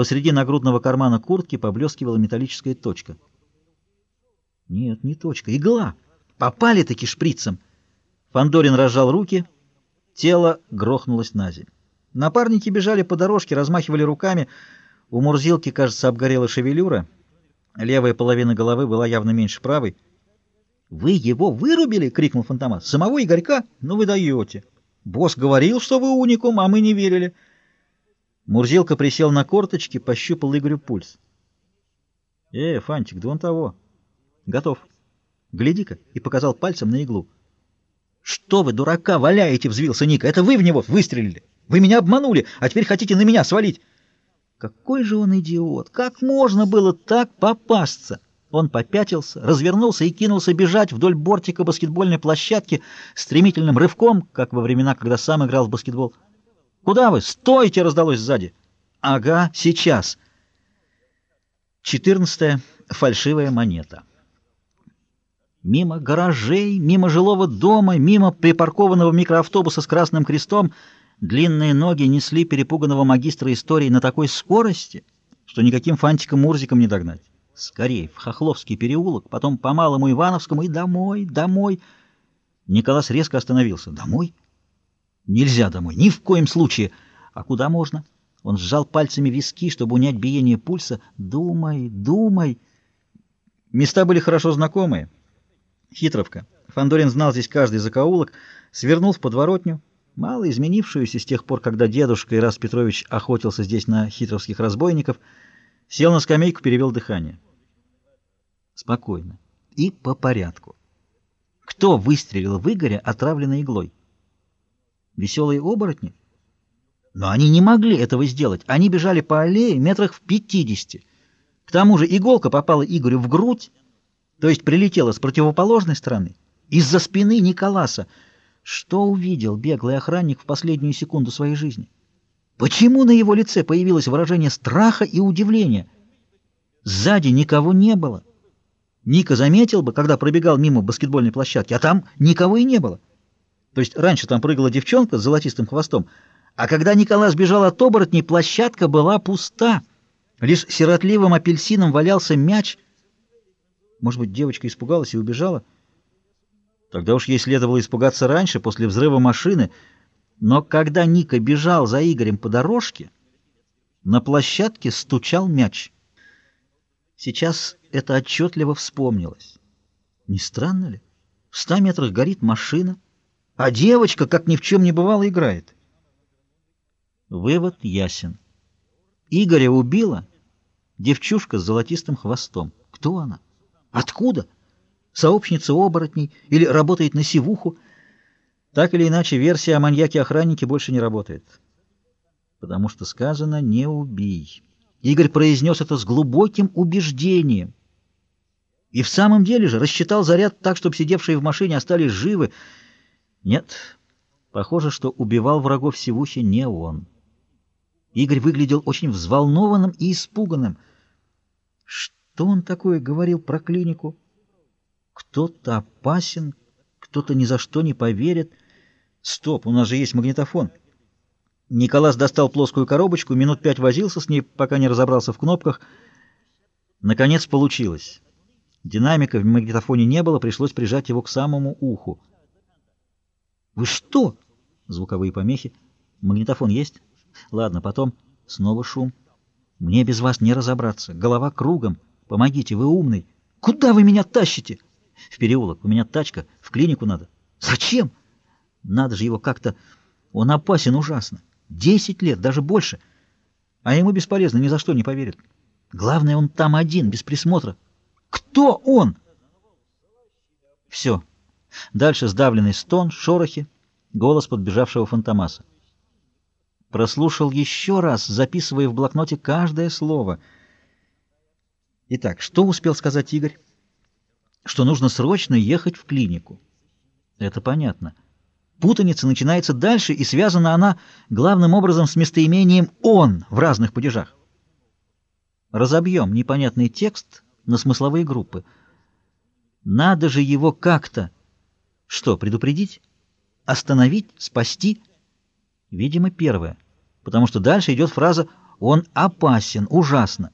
Посреди нагрудного кармана куртки поблескивала металлическая точка. Нет, не точка, игла. Попали-таки шприцем. Фандорин разжал руки, тело грохнулось на землю. Напарники бежали по дорожке, размахивали руками. У Мурзилки, кажется, обгорела шевелюра. Левая половина головы была явно меньше правой. «Вы его вырубили?» — крикнул Фантомас. «Самого Игорька? Ну вы даете!» «Босс говорил, что вы уникум, а мы не верили». Мурзилка присел на корточки, пощупал Игорю пульс. «Э, Фантик, да он того». «Готов. Гляди-ка!» — и показал пальцем на иглу. «Что вы, дурака, валяете?» — взвился Ника. «Это вы в него выстрелили! Вы меня обманули, а теперь хотите на меня свалить!» Какой же он идиот! Как можно было так попасться? Он попятился, развернулся и кинулся бежать вдоль бортика баскетбольной площадки стремительным рывком, как во времена, когда сам играл в баскетбол. «Куда вы? Стойте!» — раздалось сзади. «Ага, сейчас!» Четырнадцатая фальшивая монета. Мимо гаражей, мимо жилого дома, мимо припаркованного микроавтобуса с красным крестом — Длинные ноги несли перепуганного магистра истории на такой скорости, что никаким фантиком-мурзиком не догнать. Скорей, в Хохловский переулок, потом по Малому Ивановскому и домой, домой. Николас резко остановился. Домой? Нельзя домой, ни в коем случае. А куда можно? Он сжал пальцами виски, чтобы унять биение пульса. Думай, думай. Места были хорошо знакомые. Хитровка. Фандорин знал здесь каждый закоулок, свернул в подворотню, мало изменившуюся с тех пор, когда дедушка Ирас Петрович охотился здесь на хитровских разбойников, сел на скамейку, перевел дыхание. Спокойно. И по порядку. Кто выстрелил в Игоря, отравленной иглой? Веселые оборотни? Но они не могли этого сделать. Они бежали по аллее метрах в пятидесяти. К тому же иголка попала Игорю в грудь, то есть прилетела с противоположной стороны, из-за спины Николаса, что увидел беглый охранник в последнюю секунду своей жизни? Почему на его лице появилось выражение страха и удивления? Сзади никого не было. Ника заметил бы, когда пробегал мимо баскетбольной площадки, а там никого и не было. То есть раньше там прыгала девчонка с золотистым хвостом, а когда Николай сбежал от оборотней, площадка была пуста. Лишь сиротливым апельсином валялся мяч. Может быть, девочка испугалась и убежала? Тогда уж ей следовало испугаться раньше, после взрыва машины. Но когда Ника бежал за Игорем по дорожке, на площадке стучал мяч. Сейчас это отчетливо вспомнилось. Не странно ли? В ста метрах горит машина, а девочка, как ни в чем не бывало, играет. Вывод ясен. Игоря убила девчушка с золотистым хвостом. Кто она? Откуда? сообщница оборотней или работает на сивуху. Так или иначе, версия о маньяке-охраннике больше не работает. Потому что сказано «не убий». Игорь произнес это с глубоким убеждением. И в самом деле же рассчитал заряд так, чтобы сидевшие в машине остались живы. Нет, похоже, что убивал врагов сивухи не он. Игорь выглядел очень взволнованным и испуганным. Что он такое говорил про клинику? Кто-то опасен, кто-то ни за что не поверит. Стоп, у нас же есть магнитофон. Николас достал плоскую коробочку, минут пять возился с ней, пока не разобрался в кнопках. Наконец получилось. Динамика в магнитофоне не было, пришлось прижать его к самому уху. «Вы что?» — звуковые помехи. «Магнитофон есть?» «Ладно, потом снова шум. Мне без вас не разобраться. Голова кругом. Помогите, вы умный. Куда вы меня тащите?» В переулок. У меня тачка. В клинику надо. Зачем? Надо же его как-то... Он опасен ужасно. Десять лет, даже больше. А ему бесполезно, ни за что не поверит. Главное, он там один, без присмотра. Кто он? Все. Дальше сдавленный стон, шорохи, голос подбежавшего фантомаса. Прослушал еще раз, записывая в блокноте каждое слово. Итак, что успел сказать Игорь? что нужно срочно ехать в клинику. Это понятно. Путаница начинается дальше, и связана она главным образом с местоимением «он» в разных падежах. Разобьем непонятный текст на смысловые группы. Надо же его как-то... Что, предупредить? Остановить? Спасти? Видимо, первое. Потому что дальше идет фраза Он опасен, ужасно.